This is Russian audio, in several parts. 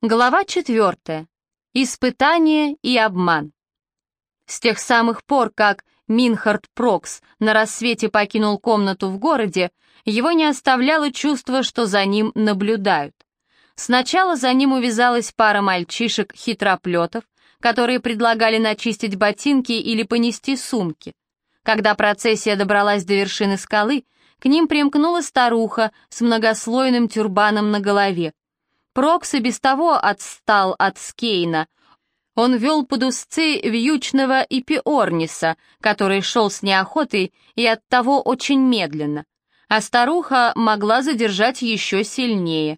Глава четвертая. Испытание и обман. С тех самых пор, как Минхард Прокс на рассвете покинул комнату в городе, его не оставляло чувство, что за ним наблюдают. Сначала за ним увязалась пара мальчишек-хитроплетов, которые предлагали начистить ботинки или понести сумки. Когда процессия добралась до вершины скалы, к ним примкнула старуха с многослойным тюрбаном на голове, Прокс и без того отстал от Скейна. Он вел под узцы вьючного Ипиорниса, который шел с неохотой и оттого очень медленно. А старуха могла задержать еще сильнее.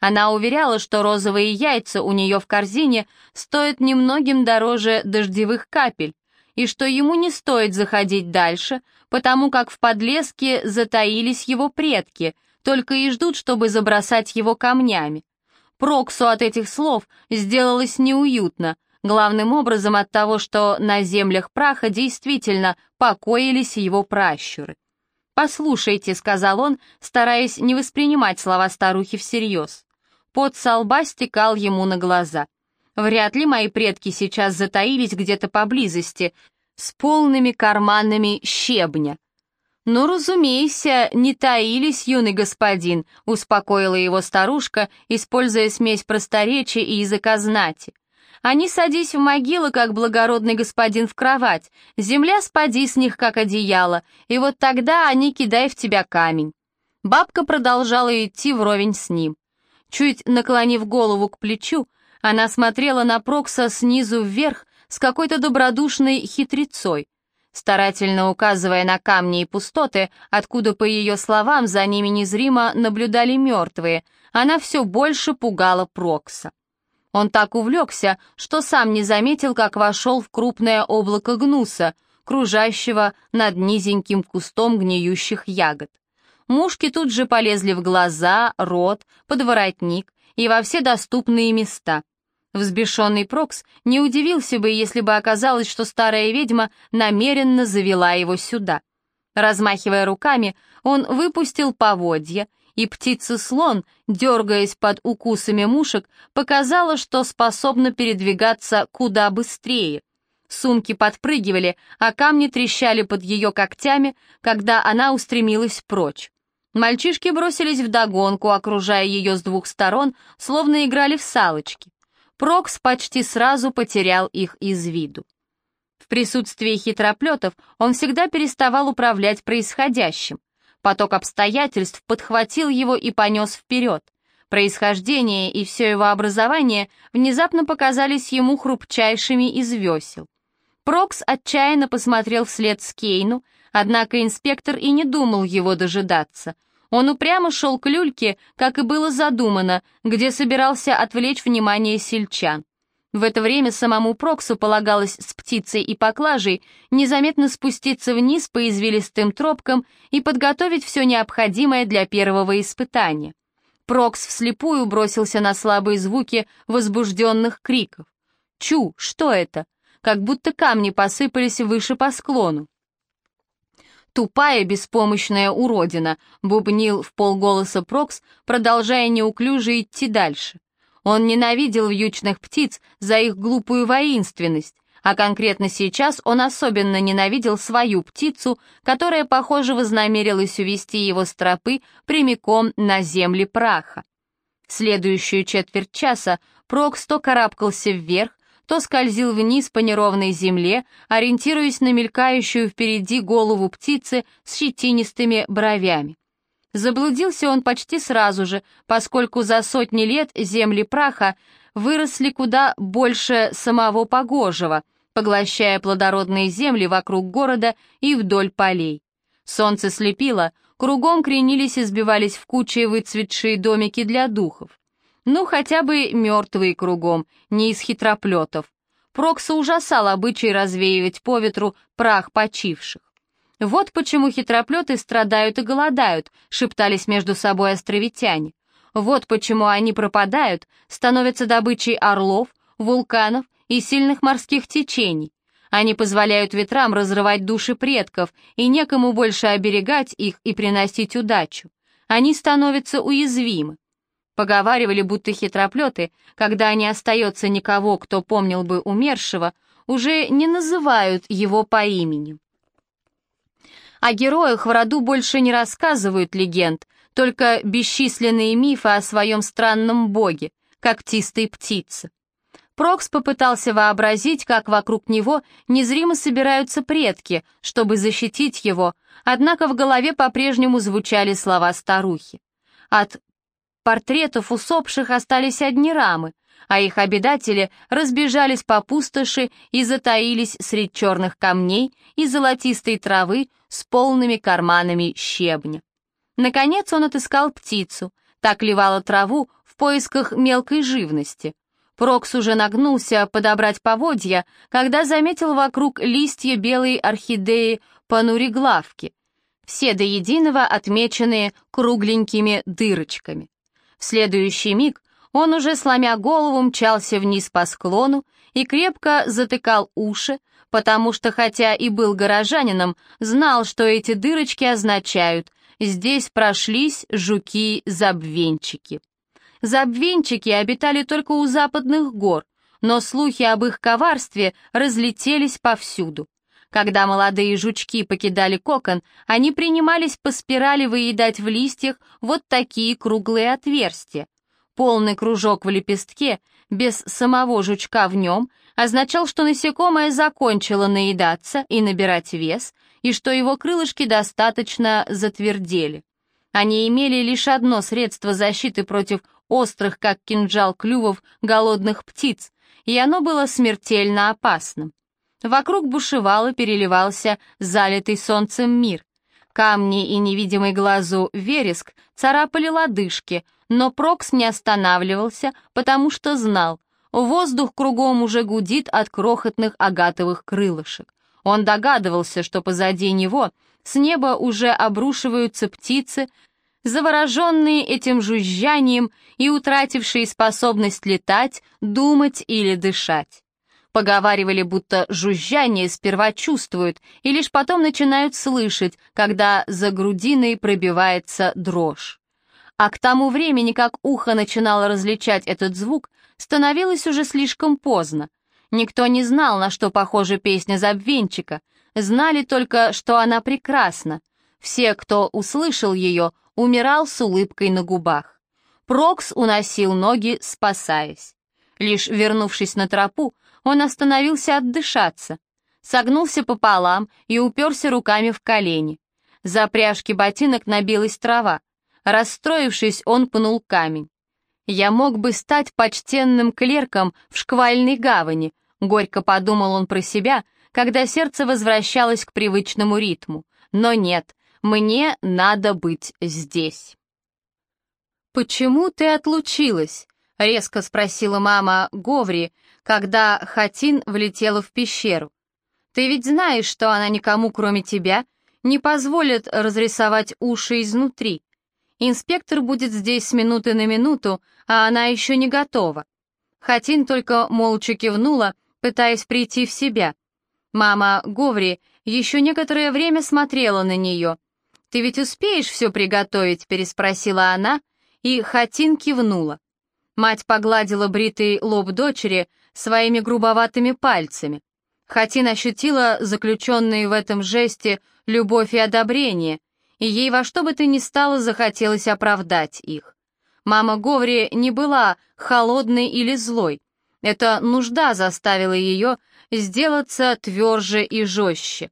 Она уверяла, что розовые яйца у нее в корзине стоят немногим дороже дождевых капель, и что ему не стоит заходить дальше, потому как в подлеске затаились его предки, только и ждут, чтобы забросать его камнями. Проксу от этих слов сделалось неуютно, главным образом от того, что на землях праха действительно покоились его пращуры. «Послушайте», — сказал он, стараясь не воспринимать слова старухи всерьез. Пот со лба стекал ему на глаза. «Вряд ли мои предки сейчас затаились где-то поблизости, с полными карманами щебня. «Ну, разумеется, не таились, юный господин», — успокоила его старушка, используя смесь просторечия и языка знати. «Они садись в могилы, как благородный господин в кровать, земля спади с них, как одеяло, и вот тогда они кидай в тебя камень». Бабка продолжала идти вровень с ним. Чуть наклонив голову к плечу, она смотрела на Прокса снизу вверх с какой-то добродушной хитрецой — старательно указывая на камни и пустоты, откуда, по ее словам, за ними незримо наблюдали мертвые, она все больше пугала Прокса. Он так увлекся, что сам не заметил, как вошел в крупное облако гнуса, кружащего над низеньким кустом гниющих ягод. Мушки тут же полезли в глаза, рот, подворотник и во все доступные места. Взбешенный Прокс не удивился бы, если бы оказалось, что старая ведьма намеренно завела его сюда. Размахивая руками, он выпустил поводья, и птица-слон, дергаясь под укусами мушек, показала, что способна передвигаться куда быстрее. Сумки подпрыгивали, а камни трещали под ее когтями, когда она устремилась прочь. Мальчишки бросились вдогонку, окружая ее с двух сторон, словно играли в салочки. Прокс почти сразу потерял их из виду. В присутствии хитроплетов он всегда переставал управлять происходящим. Поток обстоятельств подхватил его и понес вперед. Происхождение и все его образование внезапно показались ему хрупчайшими из весел. Прокс отчаянно посмотрел вслед Скейну, однако инспектор и не думал его дожидаться — он упрямо шел к люльке, как и было задумано, где собирался отвлечь внимание сельчан. В это время самому Проксу полагалось с птицей и поклажей незаметно спуститься вниз по извилистым тропкам и подготовить все необходимое для первого испытания. Прокс вслепую бросился на слабые звуки возбужденных криков. «Чу, что это?» Как будто камни посыпались выше по склону. «Тупая, беспомощная уродина», — бубнил в полголоса Прокс, продолжая неуклюже идти дальше. Он ненавидел вьючных птиц за их глупую воинственность, а конкретно сейчас он особенно ненавидел свою птицу, которая, похоже, вознамерилась увести его с тропы прямиком на земли праха. Следующую четверть часа Прокс то карабкался вверх, то скользил вниз по неровной земле, ориентируясь на мелькающую впереди голову птицы с щетинистыми бровями. Заблудился он почти сразу же, поскольку за сотни лет земли праха выросли куда больше самого погожего, поглощая плодородные земли вокруг города и вдоль полей. Солнце слепило, кругом кренились и сбивались в кучи выцветшие домики для духов. Ну, хотя бы мертвые кругом, не из хитроплетов. Прокса ужасал обычай развеивать по ветру прах почивших. «Вот почему хитроплеты страдают и голодают», — шептались между собой островитяне. «Вот почему они пропадают, становятся добычей орлов, вулканов и сильных морских течений. Они позволяют ветрам разрывать души предков, и некому больше оберегать их и приносить удачу. Они становятся уязвимы. Поговаривали, будто хитроплеты, когда не остается никого, кто помнил бы умершего, уже не называют его по имени. О героях в роду больше не рассказывают легенд, только бесчисленные мифы о своем странном боге, когтистой птице. Прокс попытался вообразить, как вокруг него незримо собираются предки, чтобы защитить его, однако в голове по-прежнему звучали слова старухи. От портретов усопших остались одни рамы, а их обитатели разбежались по пустоши и затаились среди черных камней и золотистой травы с полными карманами щебня. Наконец он отыскал птицу, так ливала траву в поисках мелкой живности. Прокс уже нагнулся подобрать поводья, когда заметил вокруг листья белой орхидеи пануриглавки, все до единого отмеченные кругленькими дырочками. В следующий миг он уже, сломя голову, мчался вниз по склону и крепко затыкал уши, потому что, хотя и был горожанином, знал, что эти дырочки означают «здесь прошлись жуки-забвенчики». Забвенчики обитали только у западных гор, но слухи об их коварстве разлетелись повсюду. Когда молодые жучки покидали кокон, они принимались по спирали выедать в листьях вот такие круглые отверстия. Полный кружок в лепестке, без самого жучка в нем, означал, что насекомое закончило наедаться и набирать вес, и что его крылышки достаточно затвердели. Они имели лишь одно средство защиты против острых, как кинжал клювов, голодных птиц, и оно было смертельно опасным. Вокруг бушевал и переливался залитый солнцем мир. Камни и невидимый глазу вереск царапали лодыжки, но Прокс не останавливался, потому что знал, воздух кругом уже гудит от крохотных агатовых крылышек. Он догадывался, что позади него с неба уже обрушиваются птицы, завороженные этим жужжанием и утратившие способность летать, думать или дышать. Поговаривали, будто жужжание сперва чувствуют и лишь потом начинают слышать, когда за грудиной пробивается дрожь. А к тому времени, как ухо начинало различать этот звук, становилось уже слишком поздно. Никто не знал, на что похожа песня Забвенчика, знали только, что она прекрасна. Все, кто услышал ее, умирал с улыбкой на губах. Прокс уносил ноги, спасаясь. Лишь вернувшись на тропу, он остановился отдышаться, согнулся пополам и уперся руками в колени. За пряжки ботинок набилась трава. Расстроившись, он пнул камень. «Я мог бы стать почтенным клерком в шквальной гавани», горько подумал он про себя, когда сердце возвращалось к привычному ритму. Но нет, мне надо быть здесь. «Почему ты отлучилась?» — резко спросила мама Говри, когда Хатин влетела в пещеру. «Ты ведь знаешь, что она никому, кроме тебя, не позволит разрисовать уши изнутри. Инспектор будет здесь с минуты на минуту, а она еще не готова». Хатин только молча кивнула, пытаясь прийти в себя. Мама Говри еще некоторое время смотрела на нее. «Ты ведь успеешь все приготовить?» — переспросила она, и Хатин кивнула. Мать погладила бритый лоб дочери своими грубоватыми пальцами. Хатин ощутила заключенные в этом жесте любовь и одобрение, и ей во что бы то ни стало захотелось оправдать их. Мама Говри не была холодной или злой. Эта нужда заставила ее сделаться тверже и жестче.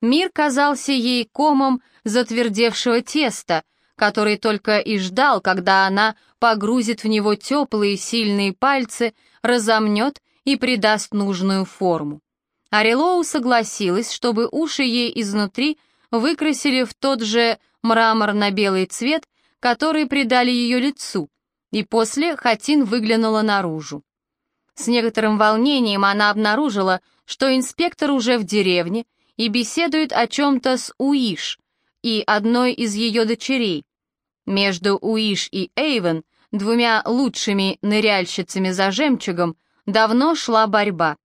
Мир казался ей комом затвердевшего теста — который только и ждал, когда она погрузит в него теплые сильные пальцы, разомнет и придаст нужную форму. Арилоу согласилась, чтобы уши ей изнутри выкрасили в тот же мраморно-белый цвет, который придали ее лицу, и после Хатин выглянула наружу. С некоторым волнением она обнаружила, что инспектор уже в деревне и беседует о чем-то с Уиш и одной из ее дочерей, между Уиш и Эйвен, двумя лучшими ныряльщицами за жемчугом, давно шла борьба.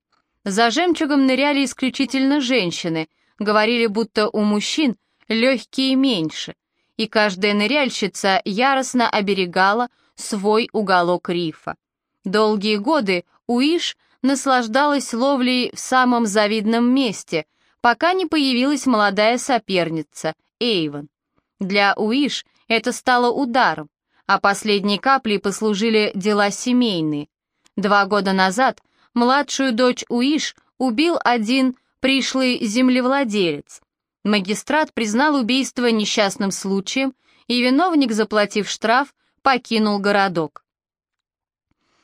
За жемчугом ныряли исключительно женщины, говорили, будто у мужчин легкие меньше, и каждая ныряльщица яростно оберегала свой уголок рифа. Долгие годы Уиш наслаждалась ловлей в самом завидном месте, пока не появилась молодая соперница, Эйвен. Для Уиш это стало ударом, а последней каплей послужили дела семейные. Два года назад младшую дочь Уиш убил один пришлый землевладелец. Магистрат признал убийство несчастным случаем, и виновник, заплатив штраф, покинул городок.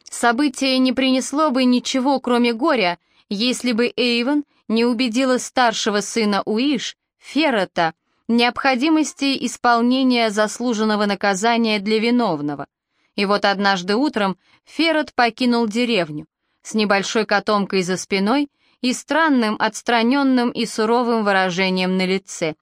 Событие не принесло бы ничего, кроме горя, если бы Эйвен не убедила старшего сына Уиш, Феррета, необходимости исполнения заслуженного наказания для виновного. И вот однажды утром Феррет покинул деревню с небольшой котомкой за спиной и странным, отстраненным и суровым выражением на лице.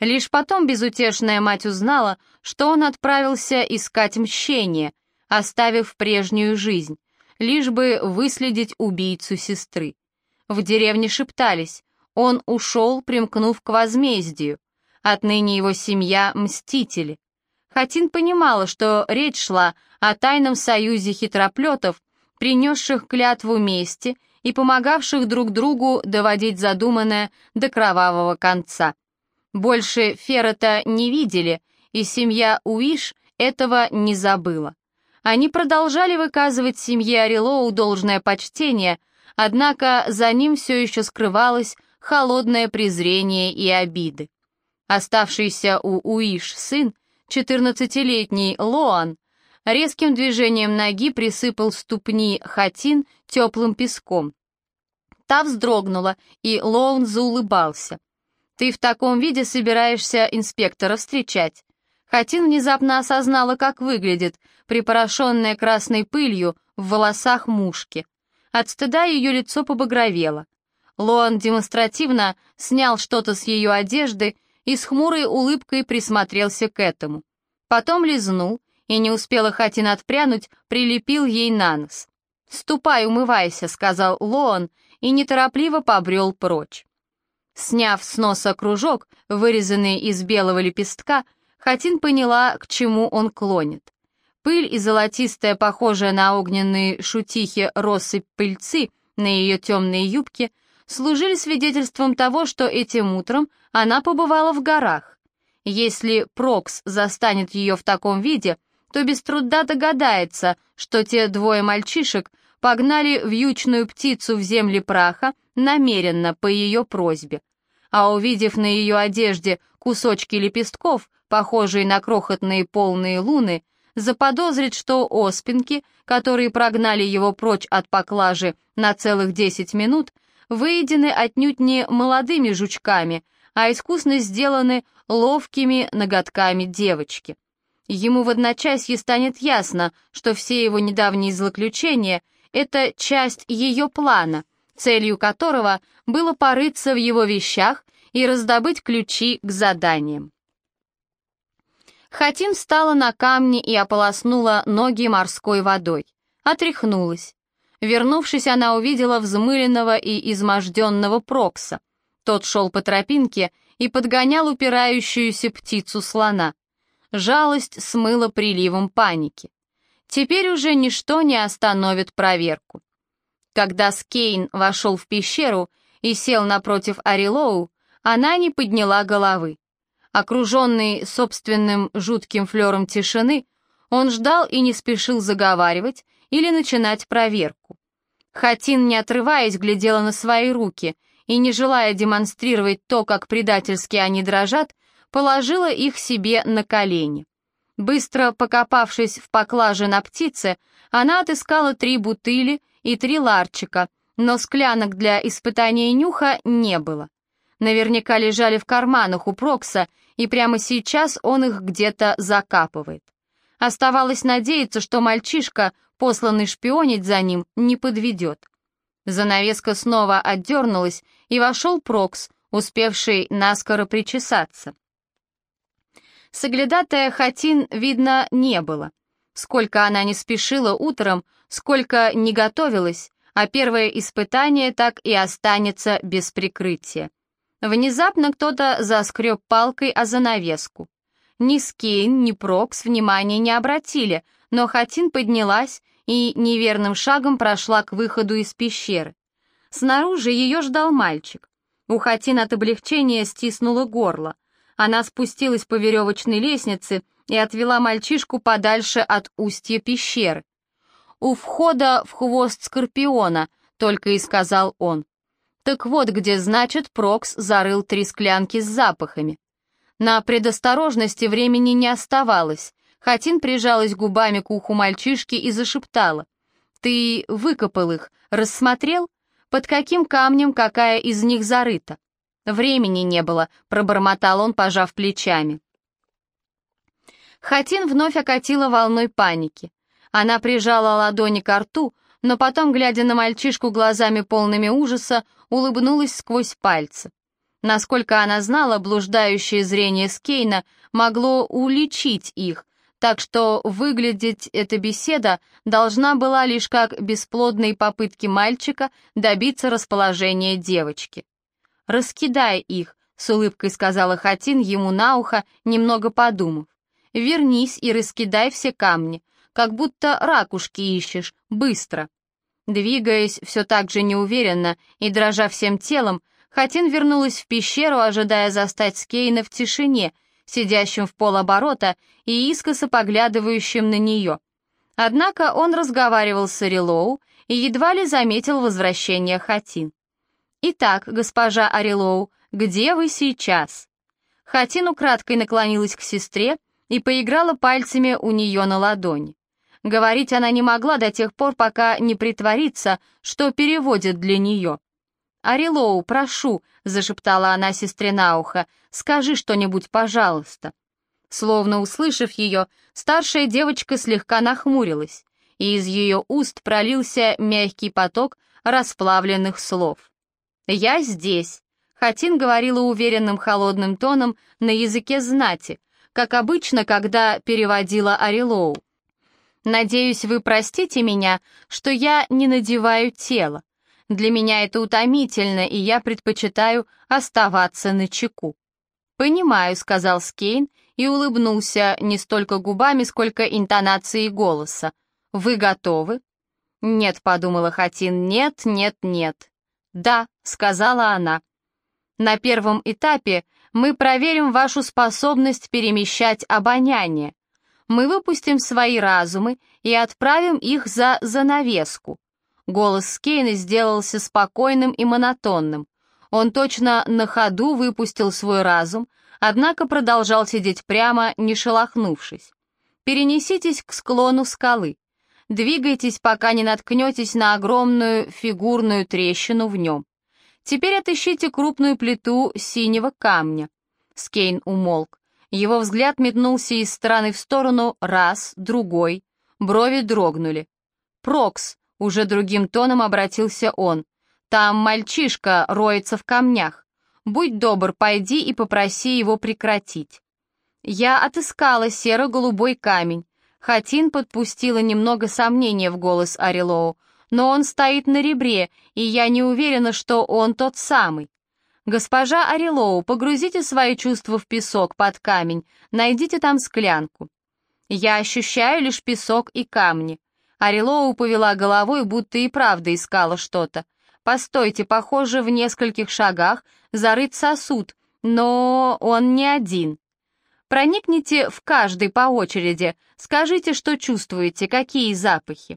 Лишь потом безутешная мать узнала, что он отправился искать мщение, оставив прежнюю жизнь, лишь бы выследить убийцу сестры. В деревне шептались, он ушел, примкнув к возмездию. Отныне его семья — мстители. Хатин понимала, что речь шла о тайном союзе хитроплетов, принесших клятву мести и помогавших друг другу доводить задуманное до кровавого конца. Больше Феррета не видели, и семья Уиш этого не забыла. Они продолжали выказывать семье Орелоу должное почтение, однако за ним все еще скрывалось холодное презрение и обиды. Оставшийся у Уиш сын, 14-летний Лоан, резким движением ноги присыпал ступни Хатин теплым песком. Та вздрогнула, и Лоун заулыбался. «Ты в таком виде собираешься инспектора встречать?» Хатин внезапно осознала, как выглядит, припорошенная красной пылью в волосах мушки. От стыда ее лицо побагровело. Лоан демонстративно снял что-то с ее одежды и с хмурой улыбкой присмотрелся к этому. Потом лизнул, и не успела Хатин отпрянуть, прилепил ей на нос. «Ступай, умывайся», — сказал Лоан, и неторопливо побрел прочь. Сняв с носа кружок, вырезанный из белого лепестка, Хатин поняла, к чему он клонит. Пыль и золотистая, похожая на огненные шутихи россыпь пыльцы на ее темные юбки служили свидетельством того, что этим утром она побывала в горах. Если Прокс застанет ее в таком виде, то без труда догадается, что те двое мальчишек погнали вьючную птицу в земли праха намеренно по ее просьбе. А увидев на ее одежде кусочки лепестков, похожие на крохотные полные луны, заподозрит, что оспинки, которые прогнали его прочь от поклажи на целых десять минут, выедены отнюдь не молодыми жучками, а искусно сделаны ловкими ноготками девочки. Ему в одночасье станет ясно, что все его недавние злоключения — это часть ее плана, целью которого было порыться в его вещах и раздобыть ключи к заданиям. Хатин встала на камни и ополоснула ноги морской водой. Отряхнулась. Вернувшись, она увидела взмыленного и изможденного Прокса. Тот шел по тропинке и подгонял упирающуюся птицу слона. Жалость смыла приливом паники. Теперь уже ничто не остановит проверку. Когда Скейн вошел в пещеру и сел напротив Арилоу, она не подняла головы. Окруженный собственным жутким флером тишины, он ждал и не спешил заговаривать или начинать проверку. Хатин, не отрываясь, глядела на свои руки и, не желая демонстрировать то, как предательски они дрожат, положила их себе на колени. Быстро покопавшись в поклаже на птице, она отыскала три бутыли и три ларчика, но склянок для испытания нюха не было. Наверняка лежали в карманах у Прокса, и прямо сейчас он их где-то закапывает. Оставалось надеяться, что мальчишка, посланный шпионить за ним, не подведет. Занавеска снова отдернулась, и вошел Прокс, успевший наскоро причесаться. Соглядатая Хатин, видно, не было. Сколько она не спешила утром, сколько не готовилась, а первое испытание так и останется без прикрытия. Внезапно кто-то заскреб палкой о занавеску. Ни Скейн, ни Прокс внимания не обратили, но Хатин поднялась и неверным шагом прошла к выходу из пещеры. Снаружи ее ждал мальчик. У Хатин от облегчения стиснуло горло. Она спустилась по веревочной лестнице и отвела мальчишку подальше от устья пещеры. «У входа в хвост скорпиона», — только и сказал он. Так вот, где, значит, Прокс зарыл три склянки с запахами. На предосторожности времени не оставалось. Хатин прижалась губами к уху мальчишки и зашептала. «Ты выкопал их, рассмотрел? Под каким камнем какая из них зарыта?» «Времени не было», — пробормотал он, пожав плечами. Хатин вновь окатила волной паники. Она прижала ладони к рту, но потом, глядя на мальчишку глазами полными ужаса, улыбнулась сквозь пальцы. Насколько она знала, блуждающее зрение Скейна могло уличить их, так что выглядеть эта беседа должна была лишь как бесплодные попытки мальчика добиться расположения девочки. «Раскидай их», — с улыбкой сказала Хатин ему на ухо, немного подумав. «Вернись и раскидай все камни, как будто ракушки ищешь, быстро». Двигаясь все так же неуверенно и дрожа всем телом, Хатин вернулась в пещеру, ожидая застать Скейна в тишине, сидящим в полоборота и искоса поглядывающим на нее. Однако он разговаривал с Арилоу и едва ли заметил возвращение Хатин. «Итак, госпожа Арилоу, где вы сейчас?» Хатин украдкой наклонилась к сестре и поиграла пальцами у нее на ладони. Говорить она не могла до тех пор, пока не притворится, что переводит для нее. «Арилоу, прошу», — зашептала она сестре на ухо, — «скажи что-нибудь, пожалуйста». Словно услышав ее, старшая девочка слегка нахмурилась, и из ее уст пролился мягкий поток расплавленных слов. «Я здесь», — Хатин говорила уверенным холодным тоном на языке знати, как обычно, когда переводила Арилоу. Надеюсь, вы простите меня, что я не надеваю тело. Для меня это утомительно, и я предпочитаю оставаться на чеку. «Понимаю», — сказал Скейн и улыбнулся не столько губами, сколько интонацией голоса. «Вы готовы?» «Нет», — подумала Хатин, — «нет, нет, нет». «Да», — сказала она. «На первом этапе мы проверим вашу способность перемещать обоняние мы выпустим свои разумы и отправим их за занавеску. Голос Скейна сделался спокойным и монотонным. Он точно на ходу выпустил свой разум, однако продолжал сидеть прямо, не шелохнувшись. Перенеситесь к склону скалы. Двигайтесь, пока не наткнетесь на огромную фигурную трещину в нем. Теперь отыщите крупную плиту синего камня. Скейн умолк. Его взгляд метнулся из стороны в сторону раз, другой. Брови дрогнули. «Прокс», — уже другим тоном обратился он, — «там мальчишка роется в камнях. Будь добр, пойди и попроси его прекратить». Я отыскала серо-голубой камень. Хатин подпустила немного сомнения в голос Арилоу, но он стоит на ребре, и я не уверена, что он тот самый. «Госпожа Арилоу, погрузите свои чувства в песок под камень, найдите там склянку». «Я ощущаю лишь песок и камни». Арилоу повела головой, будто и правда искала что-то. «Постойте, похоже, в нескольких шагах зарыт сосуд, но он не один». «Проникните в каждый по очереди, скажите, что чувствуете, какие запахи».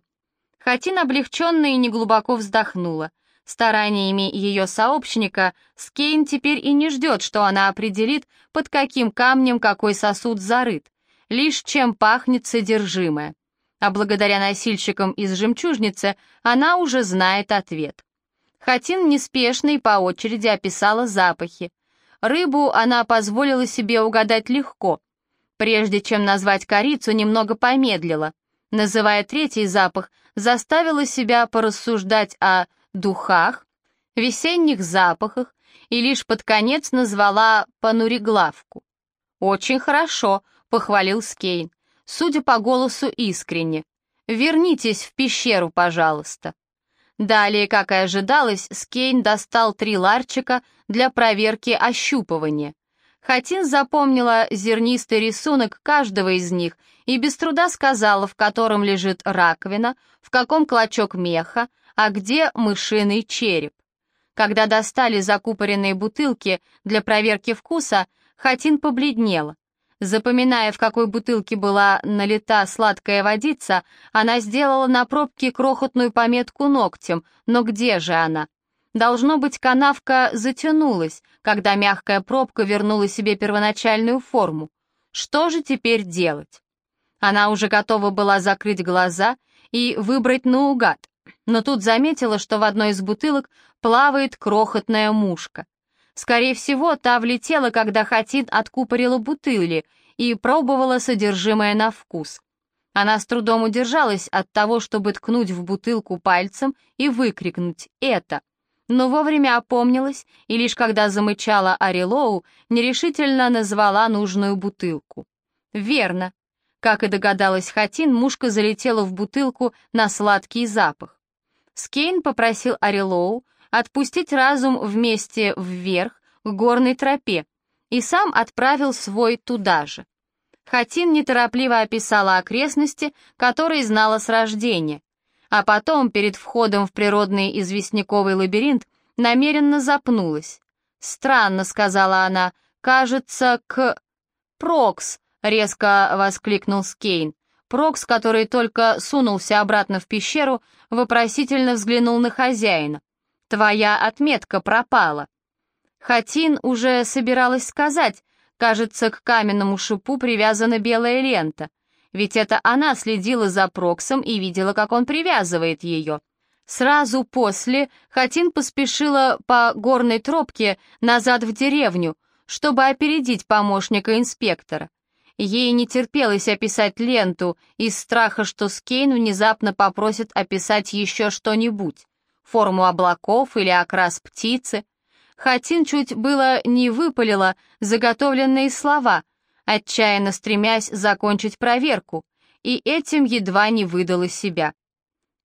Хатин облегченно и неглубоко вздохнула. Стараниями ее сообщника Скейн теперь и не ждет, что она определит, под каким камнем какой сосуд зарыт, лишь чем пахнет содержимое. А благодаря носильщикам из жемчужницы она уже знает ответ. Хатин неспешно и по очереди описала запахи. Рыбу она позволила себе угадать легко. Прежде чем назвать корицу, немного помедлила. Называя третий запах, заставила себя порассуждать о духах, весенних запахах и лишь под конец назвала пануриглавку. «Очень хорошо», — похвалил Скейн, судя по голосу искренне. «Вернитесь в пещеру, пожалуйста». Далее, как и ожидалось, Скейн достал три ларчика для проверки ощупывания. Хатин запомнила зернистый рисунок каждого из них и без труда сказала, в котором лежит раковина, в каком клочок меха, а где мышиный череп. Когда достали закупоренные бутылки для проверки вкуса, Хатин побледнела. Запоминая, в какой бутылке была налита сладкая водица, она сделала на пробке крохотную пометку ногтем, но где же она? Должно быть, канавка затянулась, когда мягкая пробка вернула себе первоначальную форму. Что же теперь делать? Она уже готова была закрыть глаза и выбрать наугад, но тут заметила, что в одной из бутылок плавает крохотная мушка. Скорее всего, та влетела, когда Хатин откупорила бутыли и пробовала содержимое на вкус. Она с трудом удержалась от того, чтобы ткнуть в бутылку пальцем и выкрикнуть «это», но вовремя опомнилась и лишь когда замычала Арилоу, нерешительно назвала нужную бутылку. Верно. Как и догадалась Хатин, мушка залетела в бутылку на сладкий запах. Скейн попросил Арилоу отпустить разум вместе вверх к горной тропе и сам отправил свой туда же. Хатин неторопливо описала окрестности, которые знала с рождения, а потом перед входом в природный известняковый лабиринт намеренно запнулась. «Странно», — сказала она, — «кажется, к...» «Прокс», — резко воскликнул Скейн. Прокс, который только сунулся обратно в пещеру, вопросительно взглянул на хозяина. Твоя отметка пропала». Хатин уже собиралась сказать, кажется, к каменному шипу привязана белая лента, ведь это она следила за Проксом и видела, как он привязывает ее. Сразу после Хатин поспешила по горной тропке назад в деревню, чтобы опередить помощника инспектора. Ей не терпелось описать ленту из страха, что Скейн внезапно попросит описать еще что-нибудь форму облаков или окрас птицы. Хатин чуть было не выпалила заготовленные слова, отчаянно стремясь закончить проверку, и этим едва не выдала себя.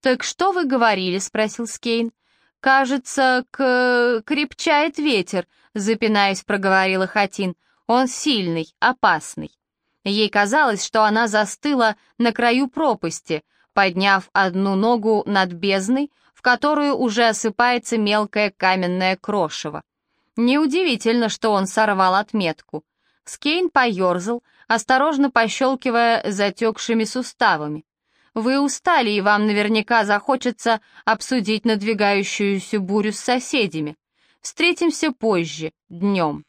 «Так что вы говорили?» — спросил Скейн. «Кажется, к... крепчает ветер», — запинаясь, проговорила Хатин. «Он сильный, опасный». Ей казалось, что она застыла на краю пропасти, подняв одну ногу над бездной, которую уже осыпается мелкое каменное крошево. Неудивительно, что он сорвал отметку. Скейн поерзал, осторожно пощелкивая затекшими суставами. Вы устали, и вам наверняка захочется обсудить надвигающуюся бурю с соседями. Встретимся позже, днем.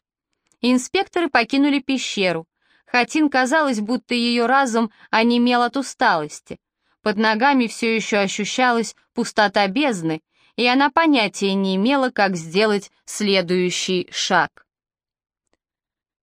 Инспекторы покинули пещеру. Хатин казалось, будто ее разум онемел от усталости. Под ногами все еще ощущалась пустота бездны, и она понятия не имела, как сделать следующий шаг.